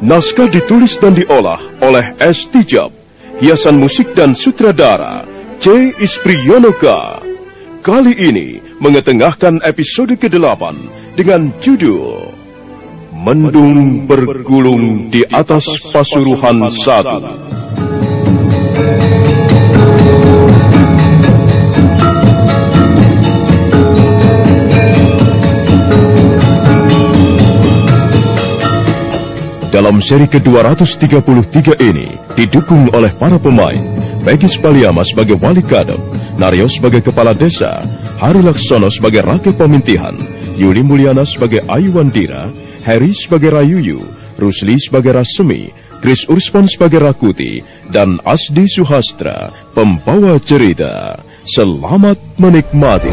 Naskah ditulis dan diolah oleh S. Tijab. Hiasan musik dan sutradara C. Ispriyonoka. Kali ini mengetengahkan episode ke-8 dengan judul Mendung bergulung di atas Pasuruhan Satu. Dalam seri ke-233 ini didukung oleh para pemain Peggy Spaliama sebagai wali kadep, Naryo sebagai kepala desa, Hari Laksono sebagai rakyat pemintihan, Yuli Mulyana sebagai Ayu Wandira, Harry sebagai Rayuyu, Rusli sebagai Rasemi, Chris Urspon sebagai Rakuti, dan Asdi Suhastra, pembawa cerita. Selamat menikmati.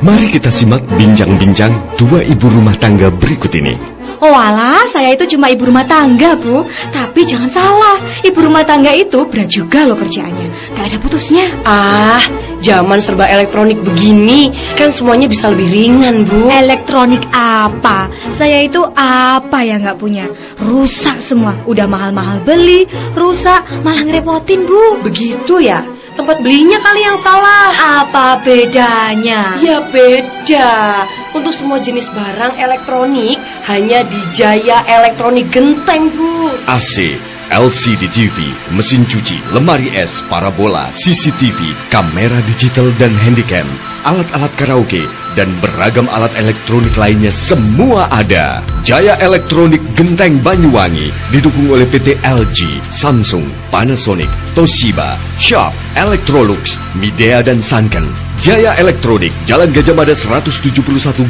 Mari kita simak bincang-bincang dua ibu rumah tangga berikut ini. Oh alah, saya itu cuma ibu rumah tangga, Bu. Tapi jangan salah, ibu rumah tangga itu berat juga loh kerjaannya. Gak ada putusnya. Ah, zaman serba elektronik begini, kan semuanya bisa lebih ringan, Bu. Elektronik apa? Saya itu apa yang gak punya? Rusak semua. Udah mahal-mahal beli, rusak, malah ngerepotin, Bu. Begitu ya? Tempat belinya kali yang salah. Apa bedanya? Ya beda. Untuk semua jenis barang elektronik hanya di Jaya Elektronik Genteng, Bu. AC, LCD TV, mesin cuci, lemari es, parabola, CCTV, kamera digital dan handycam, alat-alat karaoke, dan beragam alat elektronik lainnya semua ada. Jaya Elektronik Genteng Banyuwangi didukung oleh PT LG, Samsung, Panasonic, Toshiba, Sharp, Electrolux, Midea dan Sanken. Jaya Elektronik, Jalan Gajah Mada 171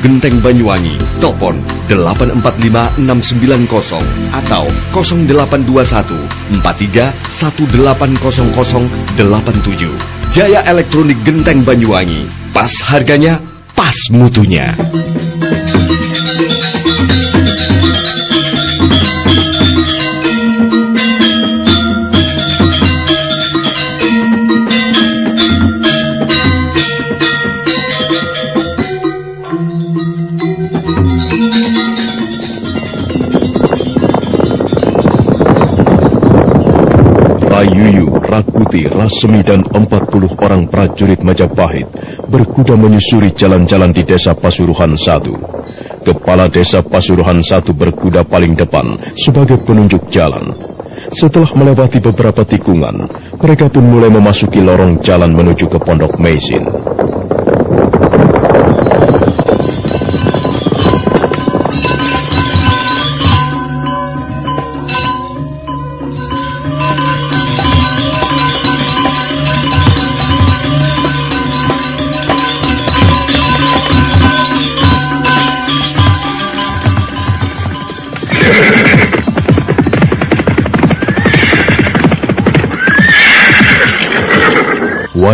Genteng Banyuwangi. Telepon 845690 atau 0821 43 180087. Jaya Elektronik Genteng Banyuwangi. Pas harganya, pas mutunya. Rasemi dan 40 orang prajurit Majapahit berkuda menyusuri jalan-jalan di desa Pasuruhan satu. Kepala desa Pasuruhan satu berkuda paling depan sebagai penunjuk jalan. Setelah melewati beberapa tikungan, mereka pun mulai memasuki lorong jalan menuju ke Pondok Meisin.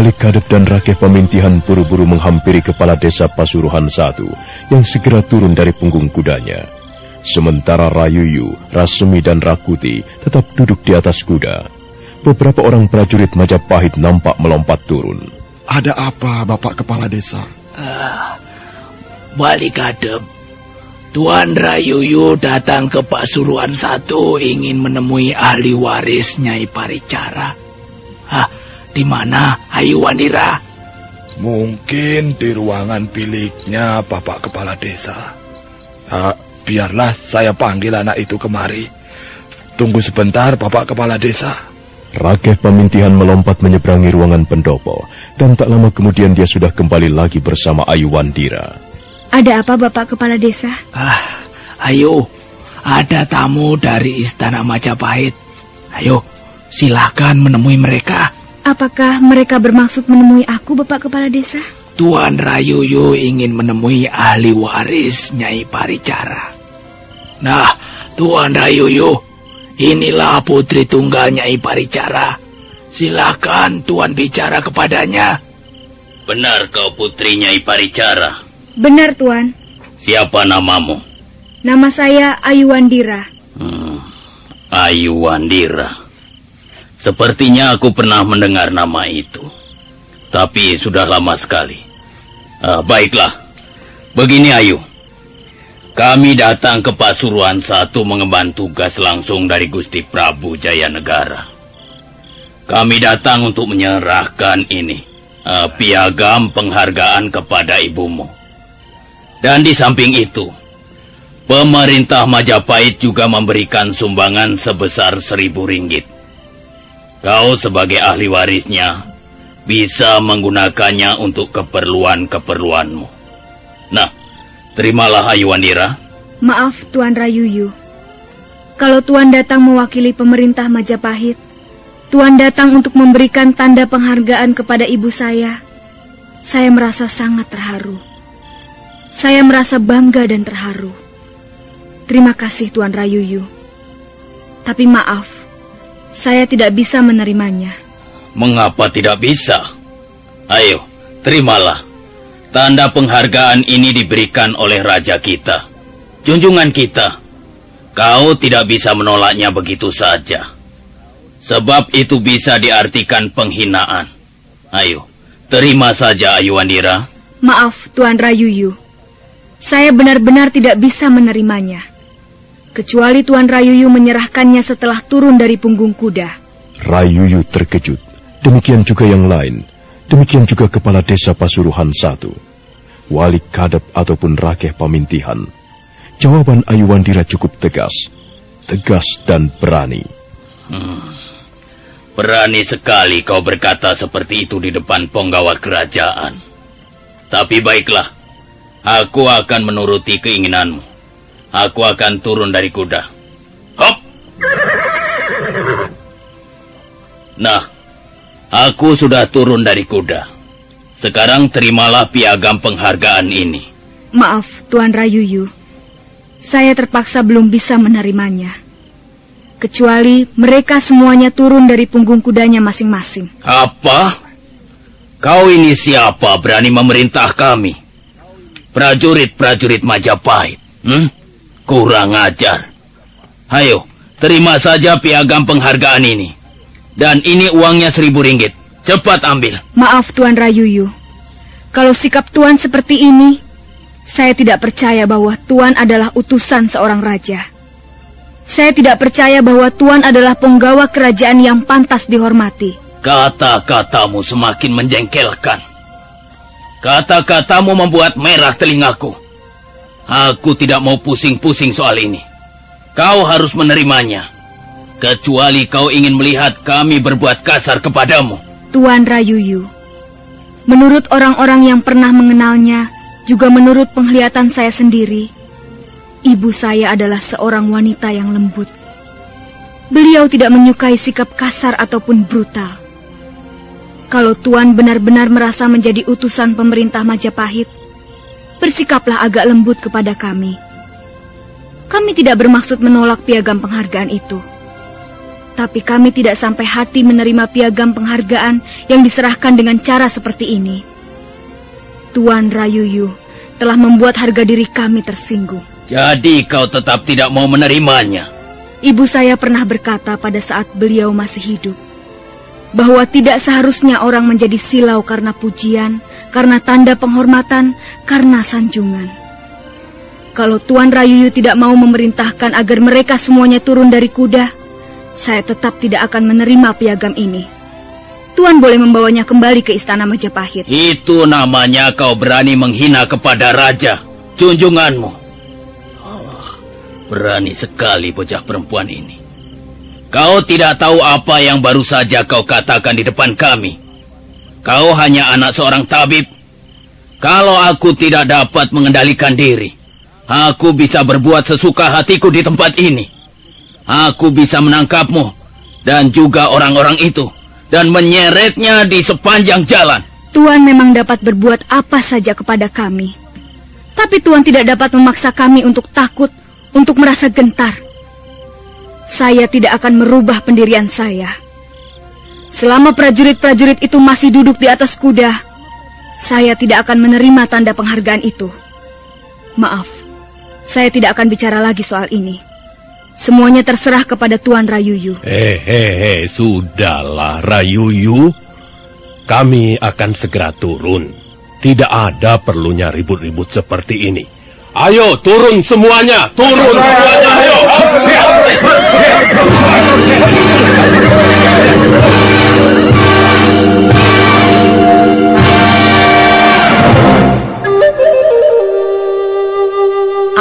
Wali Kadep dan Rakeh Pemintihan buru-buru menghampiri kepala desa Pasuruhan satu yang segera turun dari punggung kudanya. Sementara Rayuyu, Rasemi dan Rakuti tetap duduk di atas kuda. Beberapa orang prajurit Majapahit nampak melompat turun. Ada apa, Bapak Kepala Desa? Ah, Wali Kadep, Tuan Rayuyu datang ke Pasuruan satu ingin menemui ahli waris Nyai Paricara. Ah, di mana Ayu Wandira? Mungkin di ruangan biliknya Bapak Kepala Desa. Nah, biarlah saya panggil anak itu kemari. Tunggu sebentar Bapak Kepala Desa. Rakeh Pemintihan melompat menyeberangi ruangan pendopo, dan tak lama kemudian dia sudah kembali lagi bersama Ayu Wandira. Ada apa Bapak Kepala Desa? Ah, ayo, ada tamu dari Istana Majapahit. Ayo, silahkan menemui mereka. Apakah mereka bermaksud menemui aku, Bapak Kepala Desa? Tuan Rayuyu ingin menemui ahli waris Nyai Paricara. Nah, Tuan Rayuyu, inilah putri tunggal Nyai Paricara. Silakan Tuan bicara kepadanya. Benar kau putri Nyai Paricara? Benar, Tuan. Siapa namamu? Nama saya Ayu Wandira. Hmm, Ayu Wandira. Sepertinya aku pernah mendengar nama itu. Tapi sudah lama sekali. Ah, baiklah. Begini Ayu. Kami datang ke Pasuruan satu mengemban tugas langsung dari Gusti Prabu Jaya Negara. Kami datang untuk menyerahkan ini. Uh, piagam penghargaan kepada ibumu. Dan di samping itu, pemerintah Majapahit juga memberikan sumbangan sebesar seribu ringgit. Kau sebagai ahli warisnya bisa menggunakannya untuk keperluan-keperluanmu. Nah, terimalah Ayu Wandira. Maaf Tuan Rayuyu. Kalau Tuan datang mewakili pemerintah Majapahit, Tuan datang untuk memberikan tanda penghargaan kepada ibu saya. Saya merasa sangat terharu. Saya merasa bangga dan terharu. Terima kasih Tuan Rayuyu. Tapi maaf, saya tidak bisa menerimanya. Mengapa tidak bisa? Ayo, terimalah. Tanda penghargaan ini diberikan oleh raja kita. Junjungan kita. Kau tidak bisa menolaknya begitu saja. Sebab itu bisa diartikan penghinaan. Ayo, terima saja Ayu Wandira. Maaf, Tuan Rayuyu. Saya benar-benar tidak bisa menerimanya. Kecuali Tuan Rayuyu menyerahkannya setelah turun dari punggung kuda. Rayuyu terkejut. Demikian juga yang lain. Demikian juga kepala desa Pasuruhan satu. Wali kadep ataupun rakeh pamintihan. Jawaban Ayu Wandira cukup tegas. Tegas dan berani. Hmm. Berani sekali kau berkata seperti itu di depan penggawa kerajaan. Tapi baiklah, aku akan menuruti keinginanmu. Aku akan turun dari kuda. Hop! Nah, aku sudah turun dari kuda. Sekarang terimalah piagam penghargaan ini. Maaf, Tuan Rayuyu. Saya terpaksa belum bisa menerimanya. Kecuali mereka semuanya turun dari punggung kudanya masing-masing. Apa? Kau ini siapa berani memerintah kami? Prajurit-prajurit Majapahit. Hmm? Kurang ajar. Ayo, terima saja piagam penghargaan ini. Dan ini uangnya seribu ringgit. Cepat ambil. Maaf Tuan Rayuyu. Kalau sikap Tuan seperti ini, saya tidak percaya bahwa Tuan adalah utusan seorang raja. Saya tidak percaya bahwa Tuan adalah penggawa kerajaan yang pantas dihormati. Kata-katamu semakin menjengkelkan. Kata-katamu membuat merah telingaku. Aku tidak mau pusing-pusing soal ini. Kau harus menerimanya. Kecuali kau ingin melihat kami berbuat kasar kepadamu. Tuan Rayuyu, menurut orang-orang yang pernah mengenalnya, juga menurut penglihatan saya sendiri, ibu saya adalah seorang wanita yang lembut. Beliau tidak menyukai sikap kasar ataupun brutal. Kalau Tuan benar-benar merasa menjadi utusan pemerintah Majapahit, bersikaplah agak lembut kepada kami. Kami tidak bermaksud menolak piagam penghargaan itu. Tapi kami tidak sampai hati menerima piagam penghargaan yang diserahkan dengan cara seperti ini. Tuan Rayuyu telah membuat harga diri kami tersinggung. Jadi kau tetap tidak mau menerimanya? Ibu saya pernah berkata pada saat beliau masih hidup bahwa tidak seharusnya orang menjadi silau karena pujian, karena tanda penghormatan, karena sanjungan. Kalau Tuan Rayuyu tidak mau memerintahkan agar mereka semuanya turun dari kuda, saya tetap tidak akan menerima piagam ini. Tuan boleh membawanya kembali ke istana Majapahit. Itu namanya kau berani menghina kepada raja, junjunganmu. Oh, berani sekali bocah perempuan ini. Kau tidak tahu apa yang baru saja kau katakan di depan kami. Kau hanya anak seorang tabib. Kalau aku tidak dapat mengendalikan diri, aku bisa berbuat sesuka hatiku di tempat ini. Aku bisa menangkapmu dan juga orang-orang itu dan menyeretnya di sepanjang jalan. Tuan memang dapat berbuat apa saja kepada kami. Tapi Tuan tidak dapat memaksa kami untuk takut, untuk merasa gentar. Saya tidak akan merubah pendirian saya. Selama prajurit-prajurit itu masih duduk di atas kuda, saya tidak akan menerima tanda penghargaan itu. Maaf, saya tidak akan bicara lagi soal ini. Semuanya terserah kepada Tuan Rayuyu. Hehehe, sudahlah Rayuyu. Kami akan segera turun. Tidak ada perlunya ribut-ribut seperti ini. Ayo turun semuanya, turun semuanya, ayo.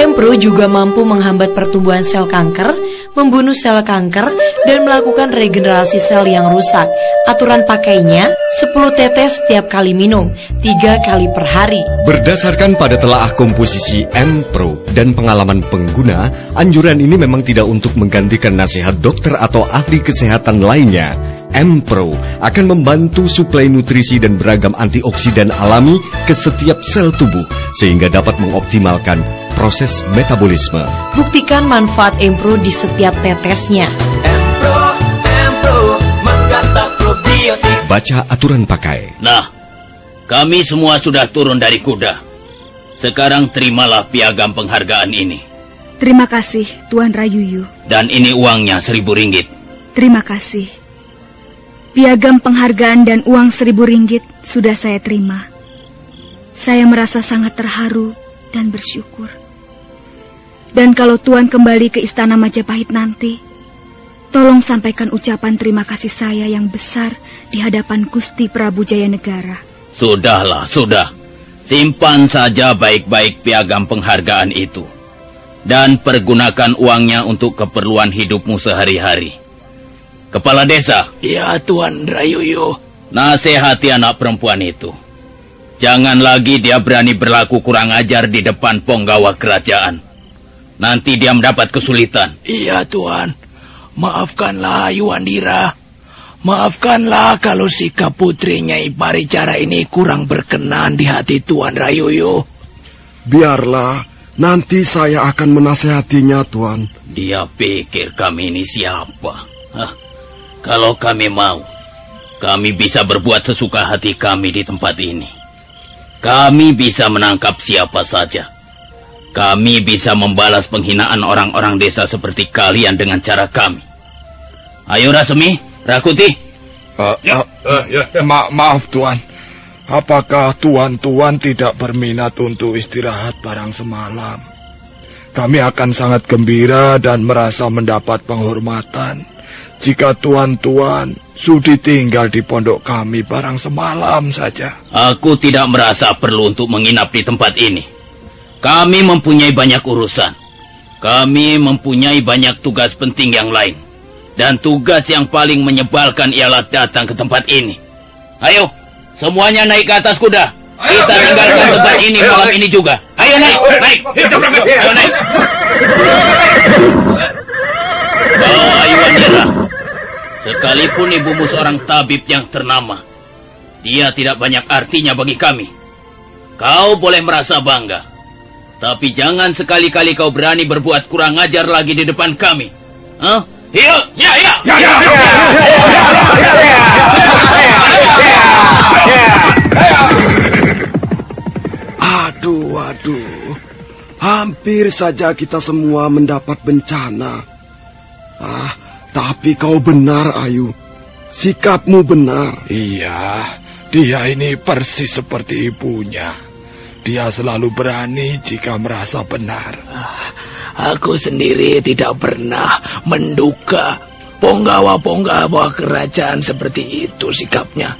Empro juga mampu menghambat pertumbuhan sel kanker, membunuh sel kanker, dan melakukan regenerasi sel yang rusak. Aturan pakainya 10 tetes setiap kali minum, 3 kali per hari. Berdasarkan pada telaah komposisi Empro dan pengalaman pengguna, anjuran ini memang tidak untuk menggantikan nasihat dokter atau ahli kesehatan lainnya. M-Pro akan membantu suplai nutrisi dan beragam antioksidan alami ke setiap sel tubuh sehingga dapat mengoptimalkan proses metabolisme. Buktikan manfaat M-Pro di setiap tetesnya. M-Pro, M-Pro, probiotik. Baca aturan pakai. Nah, kami semua sudah turun dari kuda. Sekarang terimalah piagam penghargaan ini. Terima kasih, Tuan Rayuyu. Dan ini uangnya seribu ringgit. Terima kasih. Piagam penghargaan dan uang seribu ringgit sudah saya terima. Saya merasa sangat terharu dan bersyukur. Dan kalau Tuan kembali ke Istana Majapahit nanti, tolong sampaikan ucapan terima kasih saya yang besar di hadapan Gusti Prabu Jaya Negara. Sudahlah, sudah. Simpan saja baik-baik piagam penghargaan itu. Dan pergunakan uangnya untuk keperluan hidupmu sehari-hari. Kepala desa. Ya, Tuan Rayuyo. Nasihati anak perempuan itu. Jangan lagi dia berani berlaku kurang ajar di depan penggawa kerajaan. Nanti dia mendapat kesulitan. Iya, Tuan. Maafkanlah Yuandira. Maafkanlah kalau sikap putrinya Iparicara ini kurang berkenan di hati Tuan Rayuyo. Biarlah, nanti saya akan menasehatinya, Tuan. Dia pikir kami ini siapa? Hah? Kalau kami mau, kami bisa berbuat sesuka hati kami di tempat ini. Kami bisa menangkap siapa saja. Kami bisa membalas penghinaan orang-orang desa seperti kalian dengan cara kami. Ayo Rasmi, Rakuti. Uh, uh, uh, ya. Ma maaf Tuan. Apakah Tuan-Tuan tidak berminat untuk istirahat barang semalam? Kami akan sangat gembira dan merasa mendapat penghormatan jika Tuan-Tuan sudi tinggal di pondok kami barang semalam saja. Aku tidak merasa perlu untuk menginap di tempat ini. Kami mempunyai banyak urusan. Kami mempunyai banyak tugas penting yang lain. Dan tugas yang paling menyebalkan ialah datang ke tempat ini. Ayo, semuanya naik ke atas kuda. Kita tinggalkan tempat ini malam ini juga. Ayo naik, naik. Ayo naik. Oh, ayo Andira. Sekalipun ibumu seorang tabib yang ternama, dia tidak banyak artinya bagi kami. Kau boleh merasa bangga. Tapi jangan sekali-kali kau berani berbuat kurang ajar lagi di depan kami. Hah? Iya, iya, iya. Ya, ya, Aduh, aduh. Hampir saja kita semua mendapat bencana. Ah, tapi kau benar, Ayu. Sikapmu benar. Iya, dia ini persis seperti ibunya. Dia selalu berani jika merasa benar. Aku sendiri tidak pernah menduga penggawa-penggawa kerajaan seperti itu sikapnya.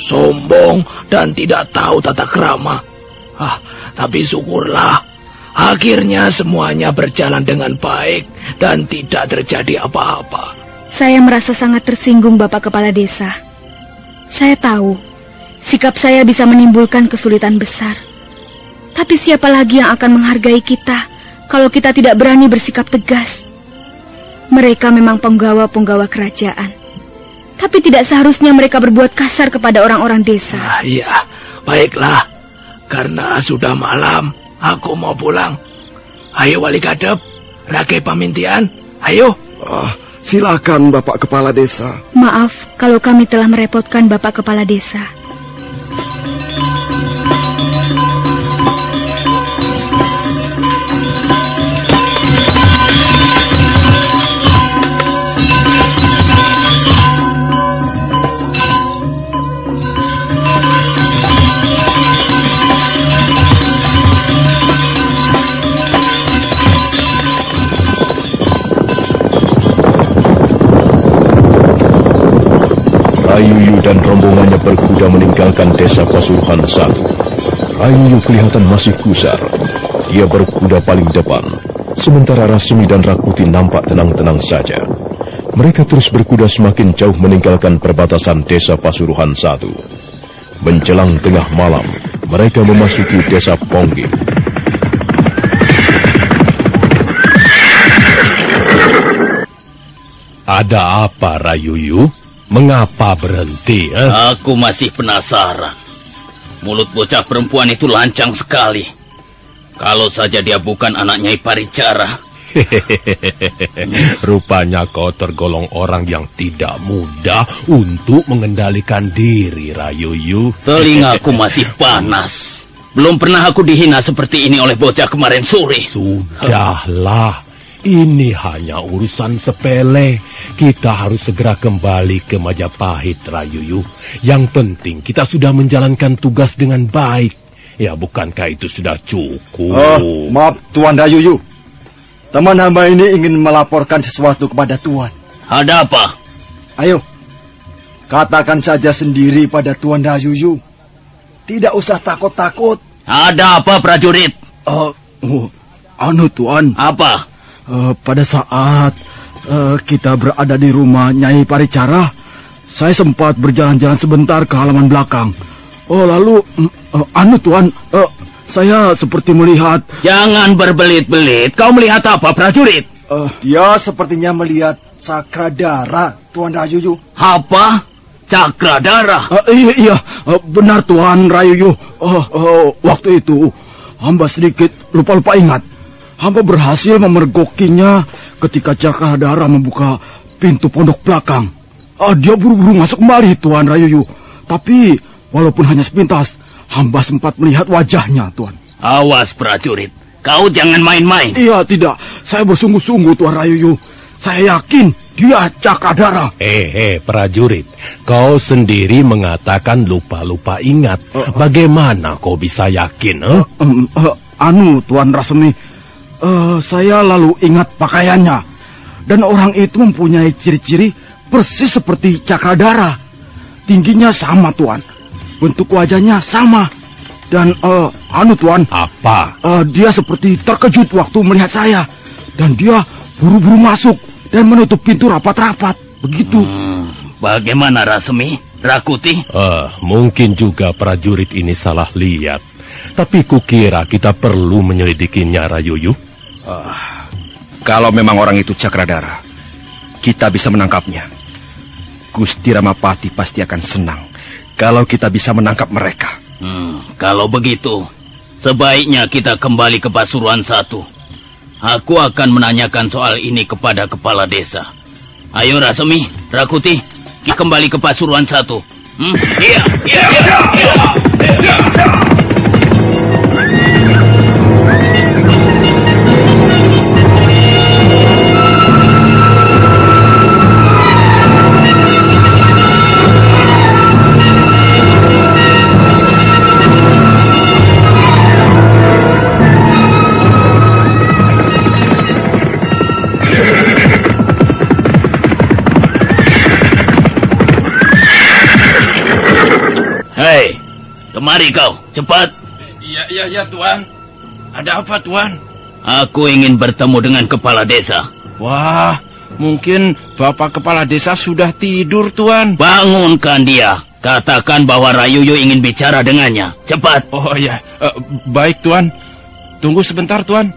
Sombong dan tidak tahu tata krama. Ah, tapi syukurlah akhirnya semuanya berjalan dengan baik dan tidak terjadi apa-apa. Saya merasa sangat tersinggung Bapak Kepala Desa. Saya tahu sikap saya bisa menimbulkan kesulitan besar. Tapi siapa lagi yang akan menghargai kita kalau kita tidak berani bersikap tegas? Mereka memang penggawa-penggawa kerajaan. Tapi tidak seharusnya mereka berbuat kasar kepada orang-orang desa. Ah, iya, baiklah. Karena sudah malam, aku mau pulang. Ayo Wali Kadep, Rakai Pamintian, ayo. Oh, silakan Bapak Kepala Desa. Maaf kalau kami telah merepotkan Bapak Kepala Desa. Rayuyu dan rombongannya berkuda meninggalkan desa Pasuruhan satu. Rayuyu kelihatan masih kusar. Dia berkuda paling depan, sementara Rasmi dan Rakuti nampak tenang-tenang saja. Mereka terus berkuda semakin jauh meninggalkan perbatasan desa Pasuruhan satu. Menjelang tengah malam, mereka memasuki desa Pongging. Ada apa, Rayuyu? Mengapa berhenti? Eh? Aku masih penasaran. Mulut bocah perempuan itu lancang sekali. Kalau saja dia bukan anaknya Iparicara. Rupanya kau tergolong orang yang tidak mudah untuk mengendalikan diri, Rayuyu. Telingaku masih panas. Belum pernah aku dihina seperti ini oleh bocah kemarin sore. Sudahlah. Ini hanya urusan sepele. Kita harus segera kembali ke Majapahit, Rayuyu. Yang penting kita sudah menjalankan tugas dengan baik. Ya, bukankah itu sudah cukup? Oh, maaf, Tuan Rayuyu. Teman hamba ini ingin melaporkan sesuatu kepada Tuan. Ada apa? Ayo, katakan saja sendiri pada Tuan Rayuyu. Tidak usah takut-takut. Ada apa, prajurit? Uh, oh, anu, Tuan. Apa? Uh, pada saat uh, kita berada di rumah Nyai Paricara, saya sempat berjalan-jalan sebentar ke halaman belakang. Oh, lalu, uh, anu Tuan, uh, saya seperti melihat... Jangan berbelit-belit. Kau melihat apa, prajurit? Uh, dia sepertinya melihat Cakradara, Tuan Rayuyu. Apa? Cakradara? Uh, iya, iya. Uh, benar Tuan Rayuyu. Uh, uh, waktu itu, hamba sedikit lupa-lupa ingat. Hamba berhasil memergokinya ketika Cakradara membuka pintu pondok belakang. Uh, dia buru-buru masuk kembali, Tuan Rayuyu. Tapi, walaupun hanya sepintas, hamba sempat melihat wajahnya, Tuan. Awas, prajurit. Kau jangan main-main. Iya, tidak. Saya bersungguh-sungguh, Tuan Rayuyu. saya yakin dia Cakradara. Eh, eh, prajurit, kau sendiri mengatakan lupa-lupa ingat. Bagaimana kau bisa yakin? Eh? Um, uh, anu, Tuan Rasemi, uh, saya lalu ingat pakaiannya. Dan orang itu mempunyai ciri-ciri persis seperti Cakradara. Tingginya sama, Tuan. Bentuk wajahnya sama. Dan, uh, anu, Tuan. Apa? Uh, dia seperti terkejut waktu melihat saya. Dan dia buru-buru masuk dan menutup pintu rapat-rapat. Begitu. Hmm, bagaimana Rasemi? Rakuti? Uh, mungkin juga prajurit ini salah lihat. Tapi kukira kita perlu menyelidikinya, Rayuyu. Uh, kalau memang orang itu Cakradara, kita bisa menangkapnya. Gusti Ramapati pasti akan senang kalau kita bisa menangkap mereka. Hmm, kalau begitu, sebaiknya kita kembali ke Pasuruan satu. Aku akan menanyakan soal ini kepada kepala desa. Ayo Rasemi, Rakuti, kita kembali ke Pasuruan satu. Hmm? Iya, iya, iya, iya, iya. Hei, kemari kau, cepat. Iya, iya, iya, Tuan. Ada apa, Tuan? Aku ingin bertemu dengan kepala desa. Wah, mungkin Bapak Kepala Desa sudah tidur, Tuan. Bangunkan dia. Katakan bahwa Rayuyu ingin bicara dengannya. Cepat. Oh iya, uh, baik, Tuan. Tunggu sebentar, Tuan.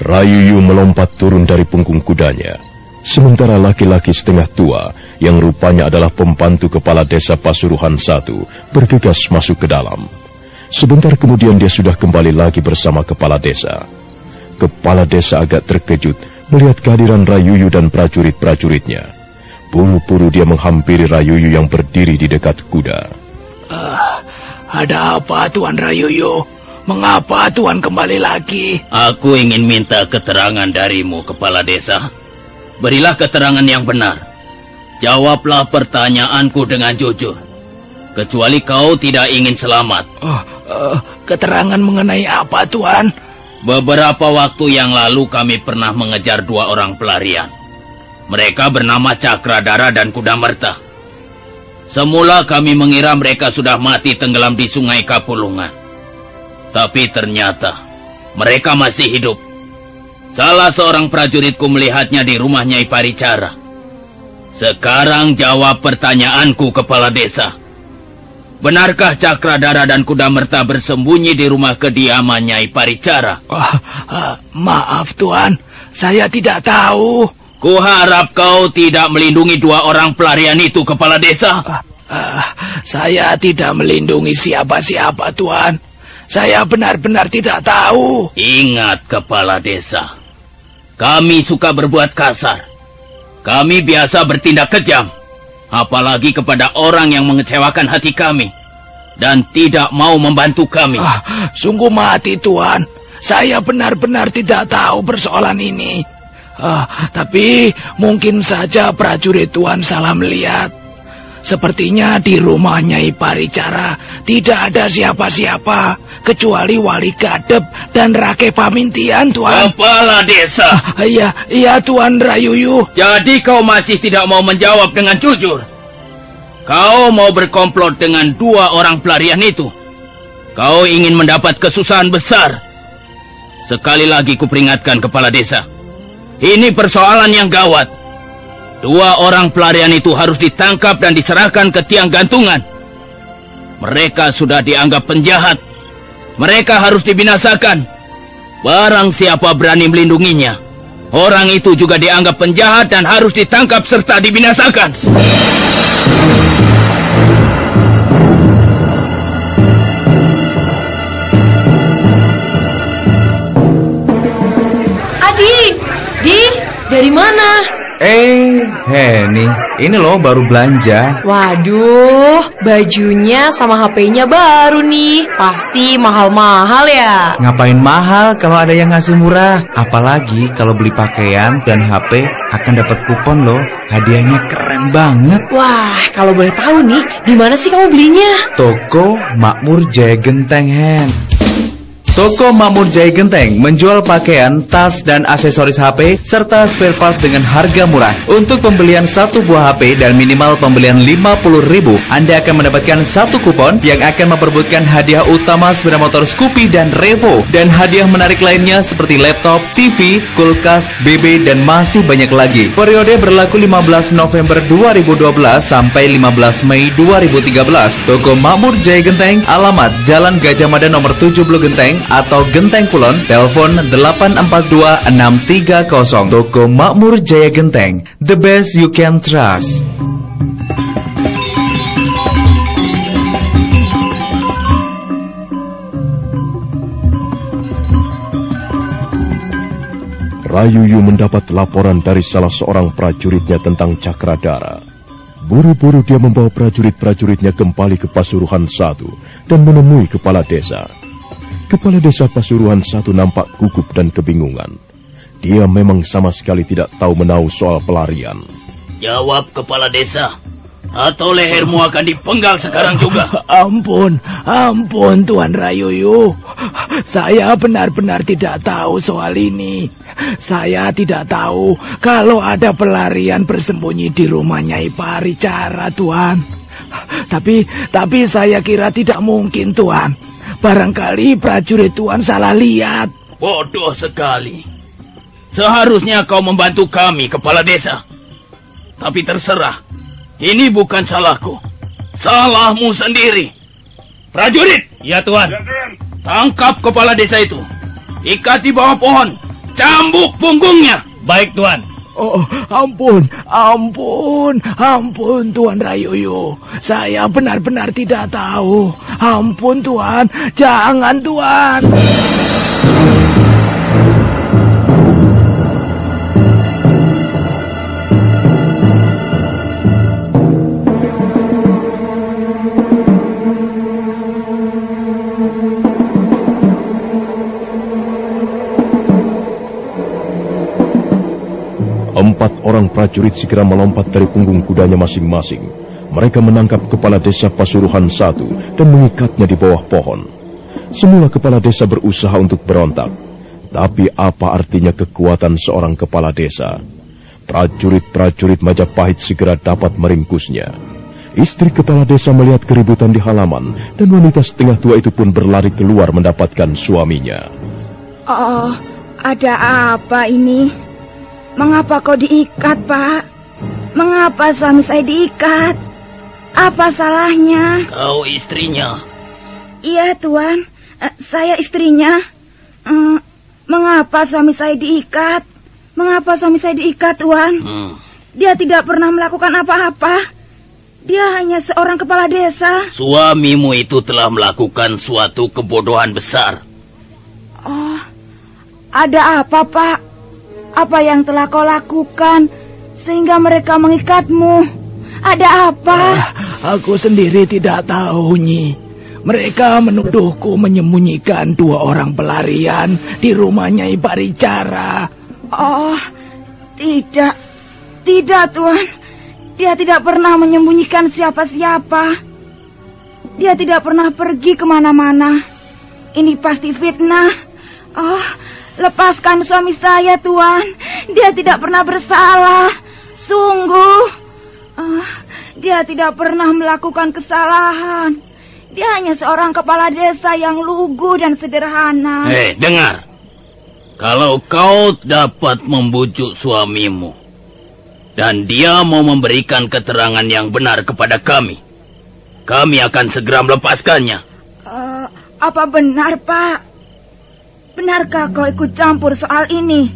Rayuyu melompat turun dari punggung kudanya. Sementara laki-laki setengah tua, yang rupanya adalah pembantu kepala desa Pasuruhan satu, bergegas masuk ke dalam. Sebentar kemudian dia sudah kembali lagi bersama kepala desa. Kepala desa agak terkejut melihat kehadiran Rayuyu dan prajurit-prajuritnya. Buru-buru dia menghampiri Rayuyu yang berdiri di dekat kuda. Uh, ada apa Tuan Rayuyu? Mengapa Tuan kembali lagi? Aku ingin minta keterangan darimu, kepala desa. Berilah keterangan yang benar. Jawablah pertanyaanku dengan jujur. Kecuali kau tidak ingin selamat. Oh, uh, keterangan mengenai apa, Tuan? Beberapa waktu yang lalu kami pernah mengejar dua orang pelarian. Mereka bernama Cakradara dan Kuda Merta. Semula kami mengira mereka sudah mati tenggelam di sungai Kapulungan. Tapi ternyata mereka masih hidup. Salah seorang prajuritku melihatnya di rumahnya Iparicara. Sekarang jawab pertanyaanku, Kepala Desa. Benarkah Cakradara dan Kuda Merta bersembunyi di rumah kediamannya Iparicara? Oh, uh, maaf, Tuan. Saya tidak tahu. Kuharap kau tidak melindungi dua orang pelarian itu, Kepala Desa. Uh, uh, saya tidak melindungi siapa-siapa, Tuan. Saya benar-benar tidak tahu. Ingat, Kepala Desa. Kami suka berbuat kasar. Kami biasa bertindak kejam. Apalagi kepada orang yang mengecewakan hati kami. Dan tidak mau membantu kami. Ah, sungguh mati, Tuan. Saya benar-benar tidak tahu persoalan ini. Ah, tapi mungkin saja prajurit Tuan salah melihat. Sepertinya di rumahnya Iparicara tidak ada siapa-siapa kecuali Wali Gadep dan Rake Pamintian, Tuan. Kepala desa. Ah, iya, iya Tuan Rayuyu. Jadi kau masih tidak mau menjawab dengan jujur. Kau mau berkomplot dengan dua orang pelarian itu. Kau ingin mendapat kesusahan besar. Sekali lagi kuperingatkan kepala desa. Ini persoalan yang gawat. Dua orang pelarian itu harus ditangkap dan diserahkan ke tiang gantungan. Mereka sudah dianggap penjahat. Mereka harus dibinasakan. Barang siapa berani melindunginya, orang itu juga dianggap penjahat dan harus ditangkap serta dibinasakan. Adi, Di, dari mana? Eh, Heni, ini loh baru belanja. Waduh, bajunya sama HP-nya baru nih. Pasti mahal-mahal ya. Ngapain mahal kalau ada yang ngasih murah? Apalagi kalau beli pakaian dan HP akan dapat kupon loh. Hadiahnya keren banget. Wah, kalau boleh tahu nih, di mana sih kamu belinya? Toko Makmur Jaya Genteng Hen. Toko Makmur Jaya Genteng menjual pakaian, tas, dan aksesoris HP serta spare part dengan harga murah. Untuk pembelian satu buah HP dan minimal pembelian 50 ribu, Anda akan mendapatkan satu kupon yang akan memperebutkan hadiah utama sepeda motor Scoopy dan Revo dan hadiah menarik lainnya seperti laptop, TV, kulkas, BB, dan masih banyak lagi. Periode berlaku 15 November 2012 sampai 15 Mei 2013. Toko Makmur Jaya Genteng, alamat Jalan Gajah Mada nomor 70 Genteng atau Genteng Kulon, telepon 842-630. Toko Makmur Jaya Genteng, the best you can trust. Rayuyu mendapat laporan dari salah seorang prajuritnya tentang Cakradara. Buru-buru dia membawa prajurit-prajuritnya kembali ke Pasuruhan satu dan menemui kepala desa. Kepala desa Pasuruhan satu nampak gugup dan kebingungan. Dia memang sama sekali tidak tahu menahu soal pelarian. Jawab kepala desa, atau lehermu akan dipenggal sekarang juga. Ampun, ampun Tuan Rayuyu. Saya benar-benar tidak tahu soal ini. Saya tidak tahu kalau ada pelarian bersembunyi di rumah Nyai Paricara, Tuan. Tapi, tapi saya kira tidak mungkin, Tuan. Barangkali prajurit Tuan salah lihat. Bodoh sekali. Seharusnya kau membantu kami, kepala desa. Tapi terserah. Ini bukan salahku. Salahmu sendiri. Prajurit! Ya, Tuan. Tangkap kepala desa itu. Ikat di bawah pohon. Cambuk punggungnya. Baik, Tuan. Oh, ampun, ampun, ampun Tuan Rayuyu. Saya benar-benar tidak tahu. Ampun Tuan, jangan Tuan. Orang prajurit segera melompat dari punggung kudanya masing-masing. Mereka menangkap kepala desa Pasuruhan satu dan mengikatnya di bawah pohon. Semula kepala desa berusaha untuk berontak. Tapi apa artinya kekuatan seorang kepala desa? Prajurit-prajurit Majapahit segera dapat meringkusnya. Istri kepala desa melihat keributan di halaman dan wanita setengah tua itu pun berlari keluar mendapatkan suaminya. Oh, ada apa ini? Mengapa kau diikat, Pak? Mengapa suami saya diikat? Apa salahnya? Kau istrinya. Iya, Tuan. Eh, saya istrinya. Hmm, mengapa suami saya diikat? Mengapa suami saya diikat, Tuan? Hmm. Dia tidak pernah melakukan apa-apa. Dia hanya seorang kepala desa. Suamimu itu telah melakukan suatu kebodohan besar. Oh, ada apa, Pak? Apa yang telah kau lakukan sehingga mereka mengikatmu? Ada apa? Ah, aku sendiri tidak tahu, Nyi. Mereka menuduhku menyembunyikan dua orang pelarian di rumahnya Iparicara. Oh, tidak. Tidak, Tuan. Dia tidak pernah menyembunyikan siapa-siapa. Dia tidak pernah pergi ke mana-mana. Ini pasti fitnah. Oh, lepaskan suami saya, Tuan. Dia tidak pernah bersalah. Sungguh. Oh, dia tidak pernah melakukan kesalahan. Dia hanya seorang kepala desa yang lugu dan sederhana. Hei, dengar. Kalau kau dapat membujuk suamimu dan dia mau memberikan keterangan yang benar kepada kami, kami akan segera melepaskannya. Uh, apa benar, Pak? Benarkah kau ikut campur soal ini?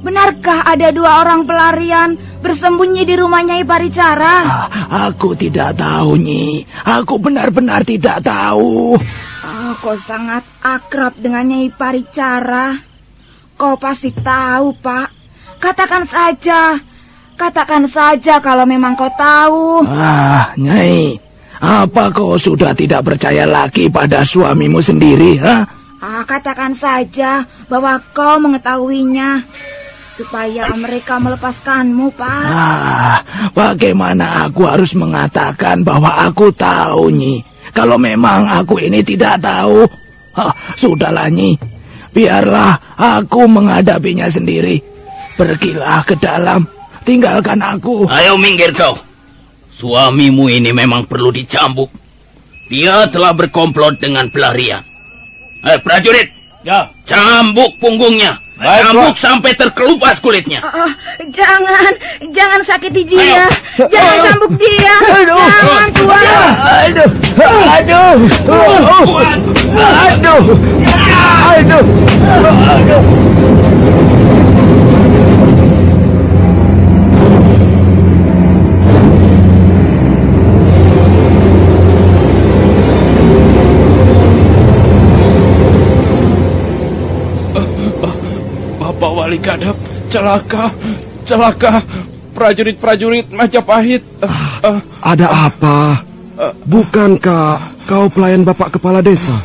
Benarkah ada dua orang pelarian bersembunyi di rumahnya Iparicara? Ah, aku tidak tahu, Nyi. Aku benar-benar tidak tahu. Oh, kau sangat akrab dengan Nyai Paricara. Kau pasti tahu, Pak. Katakan saja, Katakan saja kalau memang kau tahu. Ah, Nyai. Apa kau sudah tidak percaya lagi pada suamimu sendiri, ha? Ah, katakan saja bahwa kau mengetahuinya. Supaya mereka melepaskanmu, Pak. Ah, bagaimana aku harus mengatakan bahwa aku tahu, Nyi? Kalau memang aku ini tidak tahu. Hah, sudahlah, Nyi. Biarlah aku menghadapinya sendiri. Pergilah ke dalam. Tinggalkan aku. Ayo minggir kau. Suamimu ini memang perlu dicambuk. Dia telah berkomplot dengan pelarian. Eh, prajurit. Ya. Cambuk punggungnya. Baik, Cambuk sampai terkelupas kulitnya. Ah, jangan, jangan sakiti dia. Jangan cambuk dia. Jangan, Tuan. Aduh, aduh, aduh, aduh, aduh. Bapak Wali Kadap, celaka, celaka. Prajurit-prajurit Majapahit. Eh, eh, Ada apa? Bukankah kau pelayan Bapak Kepala Desa?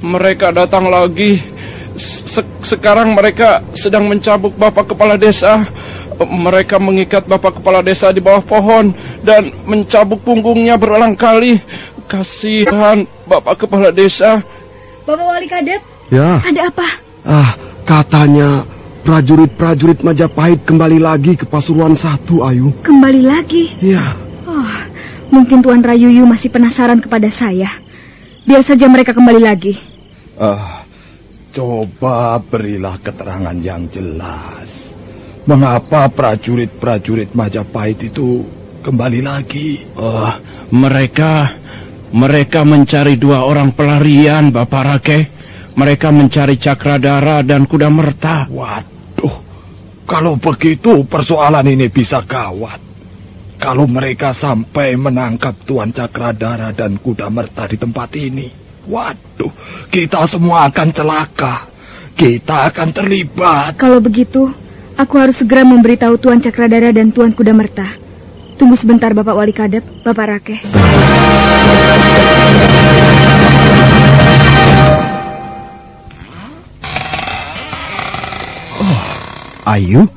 mereka datang lagi. Se- sekarang mereka sedang mencabuk Bapak Kepala Desa. Mereka mengikat Bapak Kepala Desa di bawah pohon dan mencabuk punggungnya berulang kali. Kasihan Bapak Kepala Desa. Bapak Wali Kadep, Ya, ada apa? ah, katanya prajurit-prajurit Majapahit kembali lagi ke Pasuruan satu, Ayu. Kembali lagi. Ya, Oh, mungkin Tuan Rayuyu masih penasaran kepada saya. Biar saja mereka kembali lagi. Ah, coba berilah keterangan yang jelas. Mengapa prajurit-prajurit Majapahit itu kembali lagi? Oh, mereka mereka mencari dua orang pelarian, Bapak Rake. Mereka mencari Cakradara dan Kuda Merta. Waduh, kalau begitu persoalan ini bisa gawat. Kalau mereka sampai menangkap Tuan Cakradara dan Kuda Merta di tempat ini. Waduh, kita semua akan celaka. Kita akan terlibat. Kalau begitu, aku harus segera memberitahu Tuan Cakradara dan Tuan Kuda Merta. Tunggu sebentar Bapak Wali Kadep, Bapak Rake. Ayu?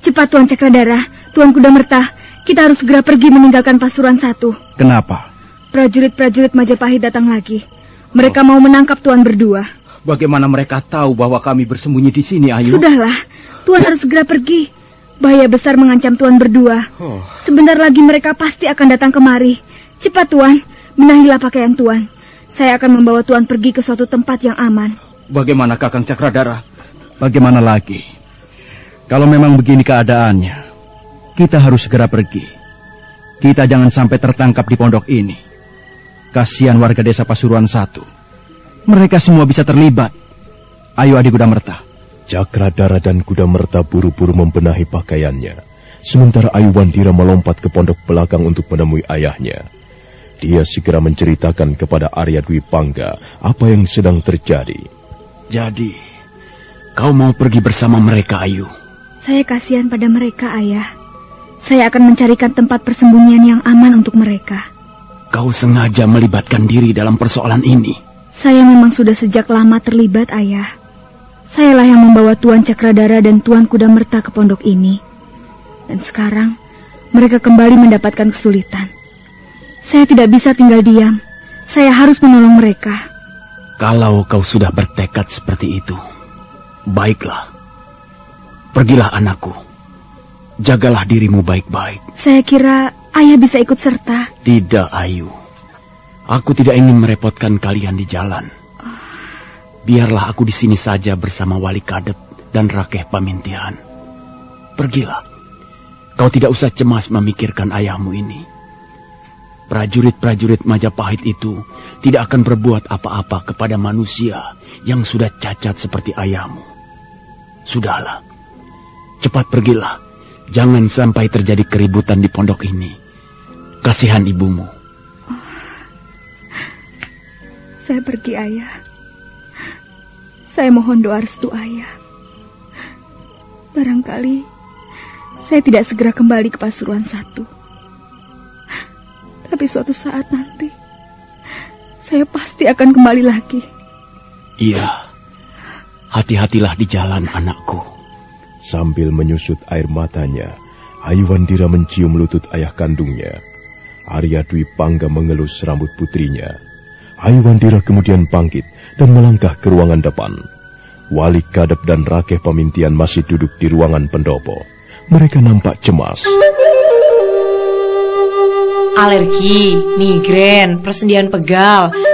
Cepat Tuan Cakradara, Tuan Kuda Merta. Kita harus segera pergi meninggalkan Pasuruan satu. Kenapa? Prajurit-prajurit Majapahit datang lagi. Mereka mau menangkap Tuan berdua. Bagaimana mereka tahu bahwa kami bersembunyi di sini, Ayu? Sudahlah, Tuan harus segera pergi. Bahaya besar mengancam Tuan berdua. Oh. Sebentar lagi mereka pasti akan datang kemari. Cepat Tuan, benahilah pakaian Tuan. Saya akan membawa Tuan pergi ke suatu tempat yang aman. Bagaimana Kakang Cakradara? Bagaimana lagi? Kalau memang begini keadaannya, kita harus segera pergi. Kita jangan sampai tertangkap di pondok ini. Kasihan warga desa Pasuruan satu. Mereka semua bisa terlibat. Ayo adik kuda merta. Cakradara dan Kuda Merta buru-buru membenahi pakaiannya. Sementara Ayu Wandira melompat ke pondok belakang untuk menemui ayahnya. Dia segera menceritakan kepada Arya Dwi Pangga apa yang sedang terjadi. Jadi, kau mau pergi bersama mereka, Ayu? Saya kasihan pada mereka, Ayah. Saya akan mencarikan tempat persembunyian yang aman untuk mereka. Kau sengaja melibatkan diri dalam persoalan ini. Saya memang sudah sejak lama terlibat, Ayah. Sayalah yang membawa Tuan Cakradara dan Tuan Kuda Merta ke pondok ini. Dan sekarang, mereka kembali mendapatkan kesulitan. Saya tidak bisa tinggal diam. Saya harus menolong mereka. Kalau kau sudah bertekad seperti itu, baiklah. Pergilah anakku. Jagalah dirimu baik-baik. Saya kira ayah bisa ikut serta. Tidak, Ayu. Aku tidak ingin merepotkan kalian di jalan. Biarlah aku di sini saja bersama Wali Kadep dan Rakeh Pamintihan. Pergilah. Kau tidak usah cemas memikirkan ayahmu ini. Prajurit-prajurit Majapahit itu tidak akan berbuat apa-apa kepada manusia yang sudah cacat seperti ayahmu. Sudahlah. Cepat pergilah. Jangan sampai terjadi keributan di pondok ini. Kasihan ibumu. Saya pergi, ayah. Saya mohon doa restu ayah. Barangkali saya tidak segera kembali ke Pasuruan satu. Tapi suatu saat nanti, saya pasti akan kembali lagi. Iya, hati-hatilah di jalan anakku. Sambil menyusut air matanya, Ayuwandira mencium lutut ayah kandungnya. Arya Dwi Pangga mengelus rambut putrinya. Ayuwandira kemudian bangkit dan melangkah ke ruangan depan. Wali Kadep dan Rakeh Pemintian masih duduk di ruangan pendopo. Mereka nampak cemas. Alergi, migren, persendian pegal,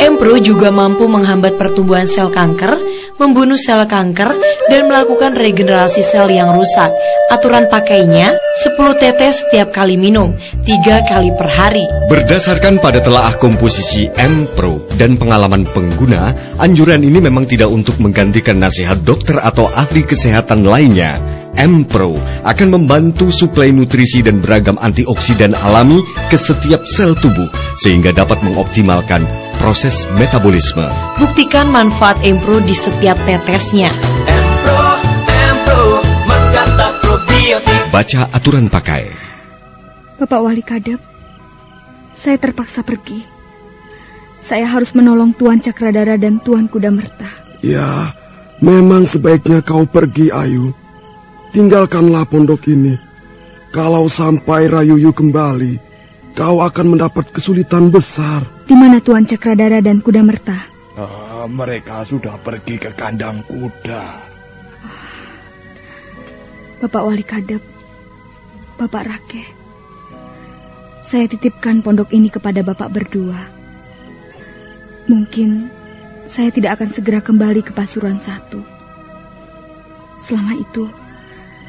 Empro juga mampu menghambat pertumbuhan sel kanker, membunuh sel kanker, dan melakukan regenerasi sel yang rusak. Aturan pakainya 10 tetes setiap kali minum, 3 kali per hari. Berdasarkan pada telaah komposisi M-Pro dan pengalaman pengguna, anjuran ini memang tidak untuk menggantikan nasihat dokter atau ahli kesehatan lainnya. M-Pro akan membantu suplai nutrisi dan beragam antioksidan alami ke setiap sel tubuh sehingga dapat mengoptimalkan proses metabolisme. Buktikan manfaat Empro di setiap tetesnya. Empro, Empro, probiotik. Baca aturan pakai. Bapak Wali Kadep, saya terpaksa pergi. Saya harus menolong Tuan Cakradara dan Tuan Kuda Merta. Ya, memang sebaiknya kau pergi, Ayu. Tinggalkanlah pondok ini. Kalau sampai Rayuyu kembali, kau akan mendapat kesulitan besar. Di mana Tuan Cakradara dan Kuda Merta? Ah, mereka sudah pergi ke kandang kuda. Bapak Wali Kadep, Bapak Rake, saya titipkan pondok ini kepada Bapak berdua. Mungkin saya tidak akan segera kembali ke Pasuruan satu. Selama itu,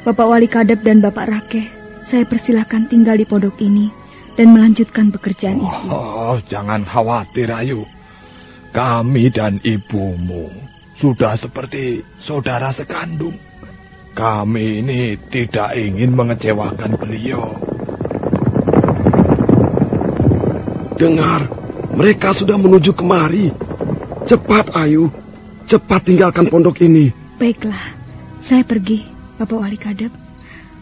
Bapak Wali Kadep dan Bapak Rake, saya persilahkan tinggal di pondok ini dan melanjutkan pekerjaan ibu. Oh, jangan khawatir, Ayu. Kami dan ibumu sudah seperti saudara sekandung. Kami ini tidak ingin mengecewakan beliau. Dengar, mereka sudah menuju kemari. Cepat, Ayu. Cepat tinggalkan pondok ini. Baiklah, saya pergi, Bapak Wali Kadep.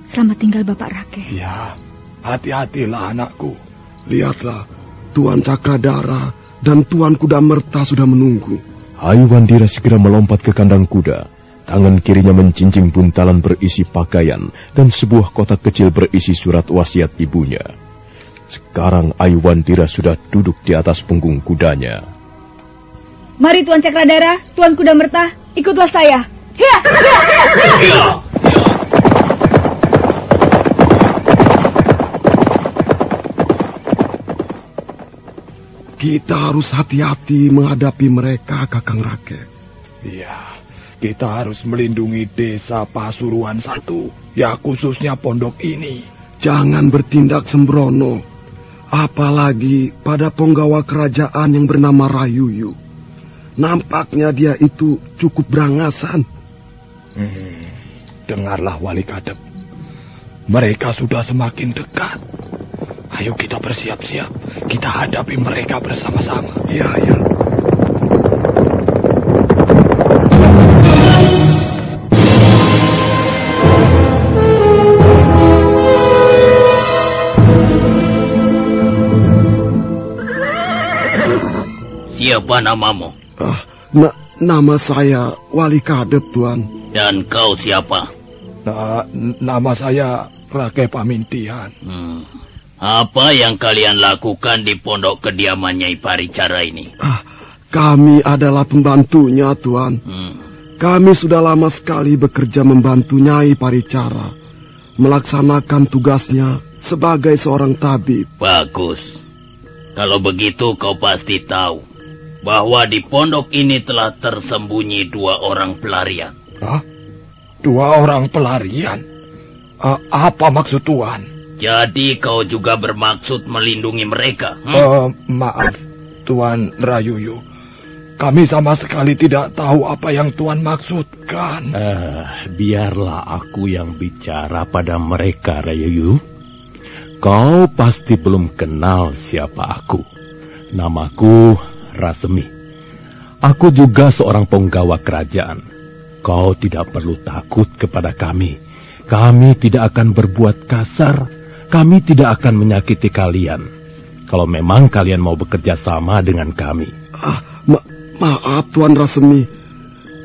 Selamat tinggal Bapak Rake. Ya, hati-hatilah anakku. Lihatlah, Tuan Cakradara dan Tuan Kuda Merta sudah menunggu. Ayuwandira segera melompat ke kandang kuda. Tangan kirinya mencincing buntalan berisi pakaian dan sebuah kotak kecil berisi surat wasiat ibunya. Sekarang Ayuwandira sudah duduk di atas punggung kudanya. Mari Tuan Cakradara, Tuan Kuda Merta, ikutlah saya. Ya, ya, ya. Kita harus hati-hati menghadapi mereka, Kakang Rake. Iya, kita harus melindungi desa Pasuruan satu, ya khususnya pondok ini. Jangan bertindak sembrono, apalagi pada penggawa kerajaan yang bernama Rayuyu. Nampaknya dia itu cukup berangasan. Hmm, dengarlah Wali Kadep. Mereka sudah semakin dekat. Ayo kita bersiap-siap. Kita hadapi mereka bersama-sama. Iya, iya. Siapa namamu? Ah, na nama saya Wali Kadep, Tuan. Dan kau siapa? Nah, nama saya Rake Pamintian. Hmm. Apa yang kalian lakukan di pondok kediaman Nyai Paricara ini? Ah, kami adalah pembantunya, Tuan. Hmm. Kami sudah lama sekali bekerja membantu Nyai Paricara melaksanakan tugasnya sebagai seorang tabib. Bagus. Kalau begitu kau pasti tahu bahwa di pondok ini telah tersembunyi dua orang pelarian. Hah? Dua orang pelarian? Uh, apa maksud Tuan? Jadi kau juga bermaksud melindungi mereka? Hmm? Uh, maaf, Tuan Rayuyu. Kami sama sekali tidak tahu apa yang Tuan maksudkan. Uh, biarlah aku yang bicara pada mereka, Rayuyu. Kau pasti belum kenal siapa aku. Namaku Rasemi. Aku juga seorang penggawa kerajaan. Kau tidak perlu takut kepada kami. Kami tidak akan berbuat kasar. Kami tidak akan menyakiti kalian. Kalau memang kalian mau bekerja sama dengan kami. Ah, ma maaf Tuan Rasemi.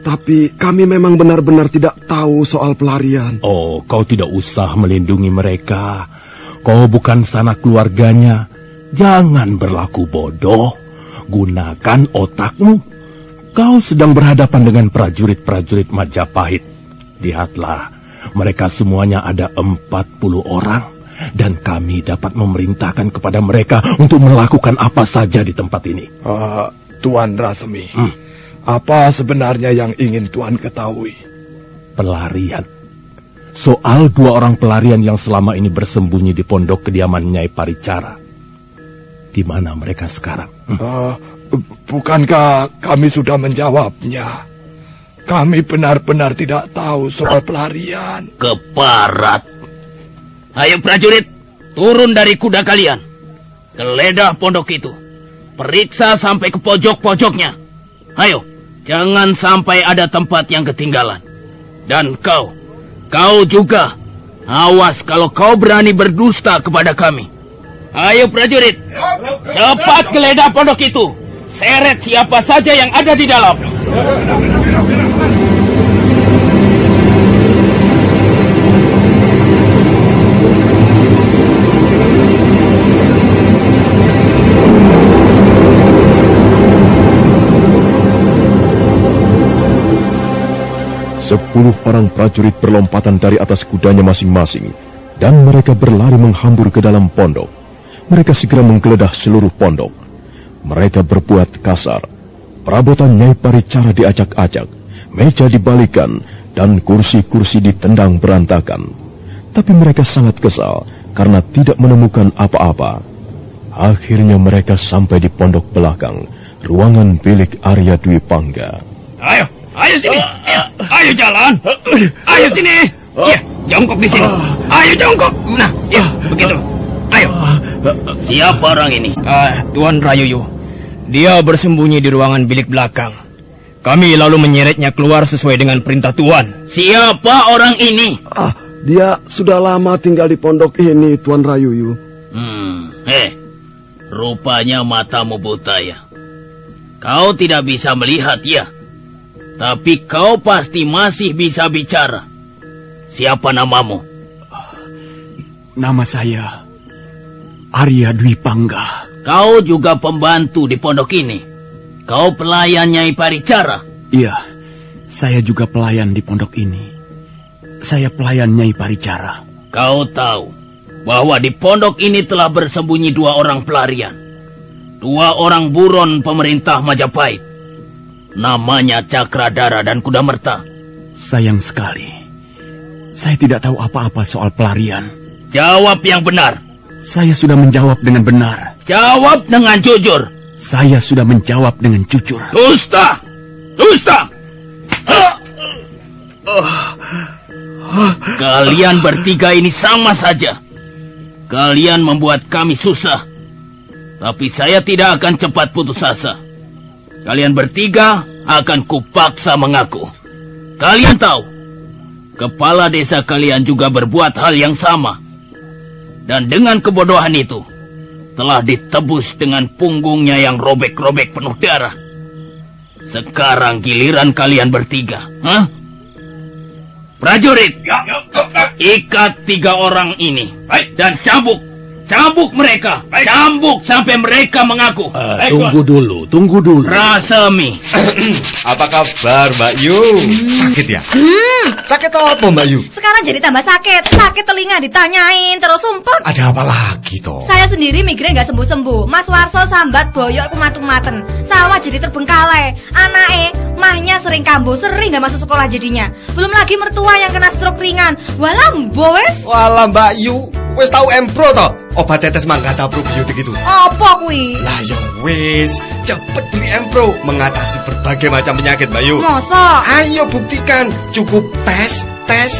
Tapi kami memang benar-benar tidak tahu soal pelarian. Oh, kau tidak usah melindungi mereka. Kau bukan sanak keluarganya. Jangan berlaku bodoh. Gunakan otakmu. Kau sedang berhadapan dengan prajurit-prajurit Majapahit. Lihatlah, mereka semuanya ada 40 orang. Dan kami dapat memerintahkan kepada mereka untuk melakukan apa saja di tempat ini. Uh, Tuan Rasemi, Hmm. apa sebenarnya yang ingin Tuan ketahui? Pelarian. Soal dua orang pelarian yang selama ini bersembunyi di pondok kediaman Nyai Paricara. Di mana mereka sekarang? Hmm. Uh, bukankah kami sudah menjawabnya? Kami benar-benar tidak tahu soal pelarian. Keparat. Ayo prajurit, turun dari kuda kalian. Geledah pondok itu. Periksa sampai ke pojok-pojoknya. Ayo, jangan sampai ada tempat yang ketinggalan. Dan kau, kau juga. Awas kalau kau berani berdusta kepada kami. Ayo prajurit, cepat geledah pondok itu. Seret siapa saja yang ada di dalam. Sepuluh orang prajurit berlompatan dari atas kudanya masing-masing, dan mereka berlari menghambur ke dalam pondok. Mereka segera menggeledah seluruh pondok. Mereka berbuat kasar. Perabotan Nyai Paricara diacak-acak, meja dibalikan, dan kursi-kursi ditendang berantakan. Tapi mereka sangat kesal karena tidak menemukan apa-apa. Akhirnya mereka sampai di pondok belakang, ruangan bilik Arya Dwi Pangga. Ayo, ayo sini. Ayo, jalan. Ayo sini. Ya, jongkok di sini. Ayo jongkok. Nah, ya, begitu. Ayo. Siapa orang ini? Ah, Tuan Rayuyu. Dia bersembunyi di ruangan bilik belakang. Kami lalu menyeretnya keluar sesuai dengan perintah Tuan. Siapa orang ini? Ah, dia sudah lama tinggal di pondok ini, Tuan Rayuyu. Hmm, eh, rupanya matamu buta ya. Kau tidak bisa melihat ya. Tapi kau pasti masih bisa bicara. Siapa namamu? Nama saya Arya Dwi Pangga. Kau juga pembantu di pondok ini. Kau pelayan Nyai Paricara. Iya, saya juga pelayan di pondok ini. Saya pelayan Nyai Paricara. Kau tahu bahwa di pondok ini telah bersembunyi dua orang pelarian. Dua orang buron pemerintah Majapahit. Namanya Cakradara dan Kuda Merta. Sayang sekali. Saya tidak tahu apa-apa soal pelarian. Jawab yang benar. Saya sudah menjawab dengan benar. Jawab dengan jujur. Saya sudah menjawab dengan jujur. Dusta! Dusta! Kalian bertiga ini sama saja. Kalian membuat kami susah. Tapi saya tidak akan cepat putus asa. Kalian bertiga akan kupaksa mengaku. Kalian tahu, kepala desa kalian juga berbuat hal yang sama. Dan dengan kebodohan itu, telah ditebus dengan punggungnya yang robek-robek penuh darah. Sekarang giliran kalian bertiga. Hah? Prajurit, ikat tiga orang ini dan cambuk. Cambuk mereka. Cambuk sampai mereka mengaku. Uh, tunggu dulu, tunggu dulu. Rasemi. Apa kabar Mbak Yu? Sakit ya? Hmm, Sakit apa Mbak Yu? sekarang jadi tambah sakit. Sakit telinga ditanyain terus sumpah. Ada apa lagi toh? Saya sendiri migrain nggak sembuh-sembuh. Mas Warso sambat boyok aku matung-maten. Sawah jadi terbengkalai. Anake, mahnya sering kambuh, sering nggak masuk sekolah jadinya. Belum lagi mertua yang kena stroke ringan. Walah, boes. Walah Mbak Yu, wis tahu Empro toh? Obat tetes manggata probiotik itu. Apa kuwi? Lah ya wis, cepet beli Empro mengatasi berbagai macam penyakit Mbak Yu. Masa? Ayo buktikan, cukup tes, tes,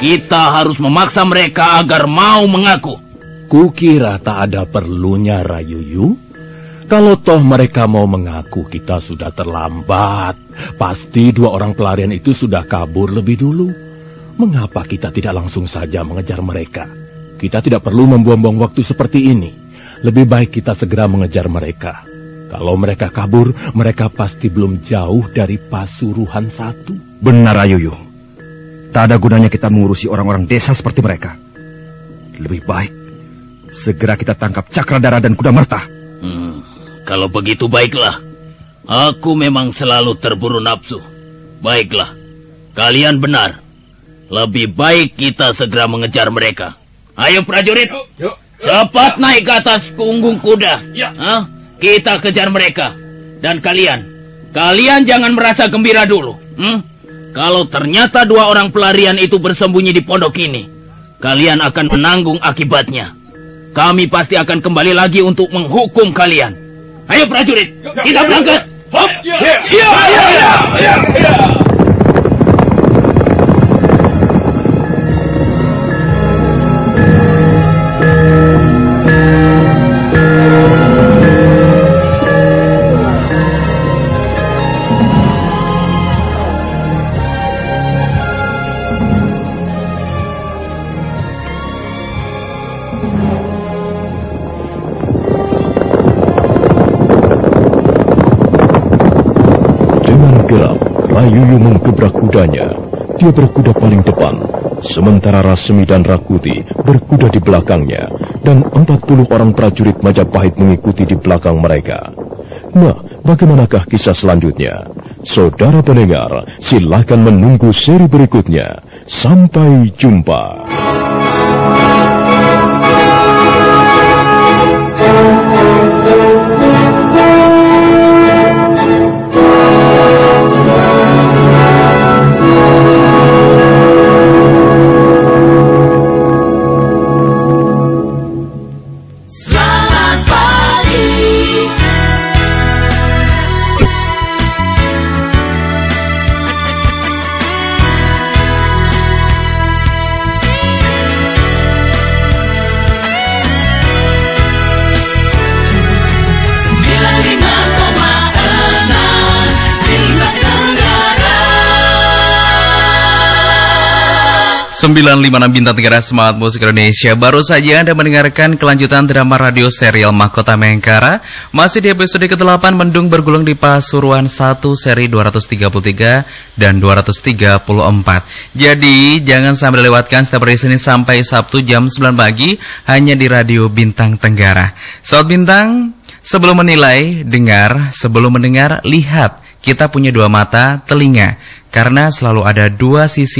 Kita harus memaksa mereka agar mau mengaku. Kukira tak ada perlunya Rayuyu. Kalau toh mereka mau mengaku kita sudah terlambat. Pasti dua orang pelarian itu sudah kabur lebih dulu. Mengapa kita tidak langsung saja mengejar mereka? Kita tidak perlu membuang-buang waktu seperti ini. Lebih baik kita segera mengejar mereka. Kalau mereka kabur, mereka pasti belum jauh dari Pasuruhan satu. Benar Ayuyu. Tak ada gunanya kita mengurusi orang-orang desa seperti mereka. Lebih baik segera kita tangkap Cakradara dan Kuda Merta. Hmm, kalau begitu baiklah. Aku memang selalu terburu nafsu. Baiklah, kalian benar. Lebih baik kita segera mengejar mereka. Ayo prajurit, cepat naik ke atas punggung kuda. Hah? Kita kejar mereka. Dan kalian, kalian jangan merasa gembira dulu. Hmm? Kalau ternyata dua orang pelarian itu bersembunyi di pondok ini, kalian akan menanggung akibatnya. Kami pasti akan kembali lagi untuk menghukum kalian. Ayo prajurit, kita berangkat. Hop! Ya, ya, ya, ya, ya. Dengan Rayuyu menggebrak kudanya. Dia berkuda paling depan, sementara Rasemi dan Rakuti berkuda di belakangnya, dan 40 orang prajurit Majapahit mengikuti di belakang mereka. Nah, bagaimanakah kisah selanjutnya? Saudara pendengar, silakan menunggu seri berikutnya. Sampai jumpa. 956 Bintang Tenggara Semangat Musik Indonesia. Baru saja Anda mendengarkan kelanjutan drama radio serial Mahkota Mengkara Masih di episode ke-8 Mendung bergulung di Pasuruan 1 seri 233 dan 234 Jadi jangan sampai lewatkan setiap hari Senin sampai Sabtu jam 9 pagi Hanya di radio Bintang Tenggara. Sobat Bintang Sebelum menilai, dengar. Sebelum mendengar, lihat. Kita punya dua mata, telinga. Karena selalu ada dua sisi